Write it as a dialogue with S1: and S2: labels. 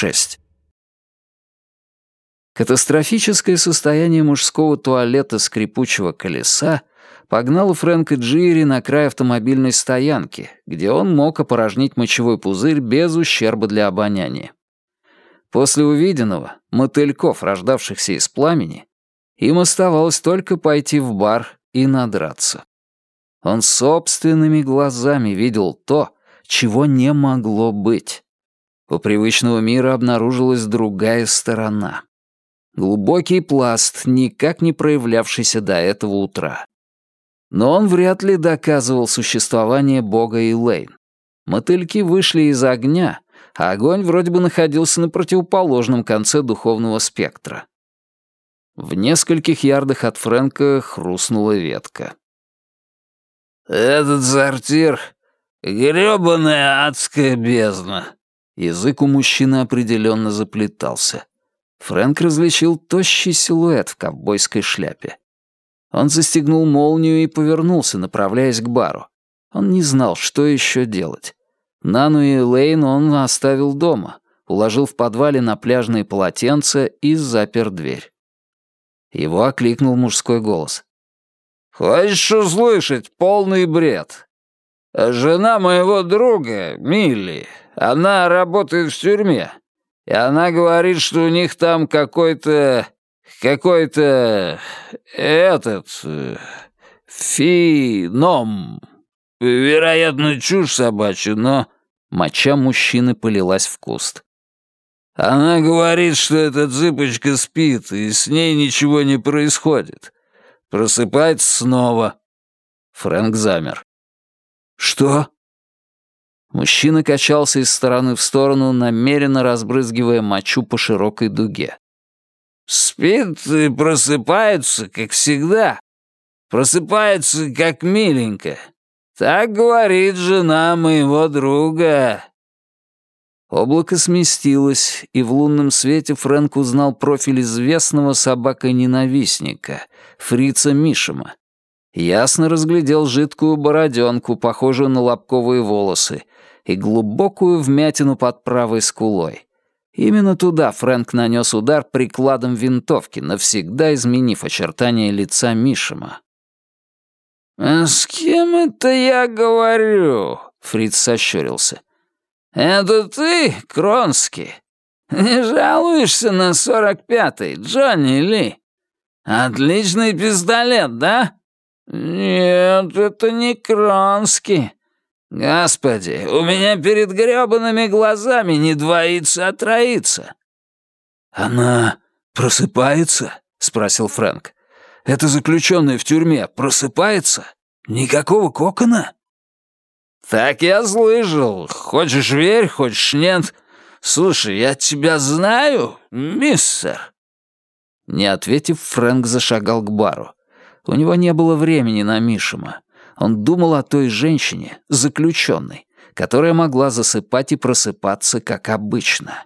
S1: 6. Катастрофическое состояние мужского туалета скрипучего колеса погнало Фрэнка Джири на край автомобильной стоянки, где он мог опорожнить мочевой пузырь без ущерба для обоняния. После увиденного, мотыльков, рождавшихся из пламени, им оставалось только пойти в бар и надраться. Он собственными глазами видел то, чего не могло быть. У привычного мира обнаружилась другая сторона. Глубокий пласт, никак не проявлявшийся до этого утра. Но он вряд ли доказывал существование Бога и Лейн. Мотыльки вышли из огня, а огонь вроде бы находился на противоположном конце духовного спектра. В нескольких ярдах от Фрэнка хрустнула ветка.
S2: «Этот сортир — грёбаная адская бездна!»
S1: Язык у мужчины определенно заплетался. Фрэнк различил тощий силуэт в ковбойской шляпе. Он застегнул молнию и повернулся, направляясь к бару. Он не знал, что еще делать. Нану и Лейн он оставил дома, уложил в подвале на пляжные полотенца и запер дверь. Его окликнул мужской голос.
S2: «Хочешь услышать полный бред? Жена моего друга, Милли, она работает в тюрьме, и она говорит, что у них там какой-то... какой-то... этот... фином. Вероятно, чушь собачья, но...»
S1: Моча мужчины полилась в куст.
S2: «Она говорит, что эта цыпочка спит, и с ней ничего не происходит. Просыпается снова».
S1: Фрэнк замер.
S2: «Что?»
S1: Мужчина качался из стороны в сторону, намеренно разбрызгивая мочу по широкой дуге.
S2: «Спит и просыпается, как всегда. Просыпается, как миленькая. Так говорит жена моего друга».
S1: Облако сместилось, и в лунном свете Фрэнк узнал профиль известного собака-ненавистника, фрица Мишема. Ясно разглядел жидкую бороденку, похожую на лобковые волосы, и глубокую вмятину под правой скулой. Именно туда Фрэнк нанес удар прикладом винтовки, навсегда изменив очертания лица Мишима.
S2: «А с кем это я говорю?» — Фриц сощурился. «Это ты, Кронский? Не жалуешься на сорок пятый, Джонни Ли? Отличный пистолет, да?» «Нет, это не Кронский. «Господи, у меня перед грёбаными глазами не двоится, а троится!»
S1: «Она просыпается?» — спросил Фрэнк. «Это заключенный в тюрьме просыпается? Никакого кокона?»
S2: «Так я слышал. Хочешь верь, хочешь нет. Слушай, я тебя знаю, мистер?»
S1: Не ответив, Фрэнк зашагал к бару. У него не было времени на Мишима. Он думал о той женщине, заключенной, которая могла засыпать и просыпаться, как обычно.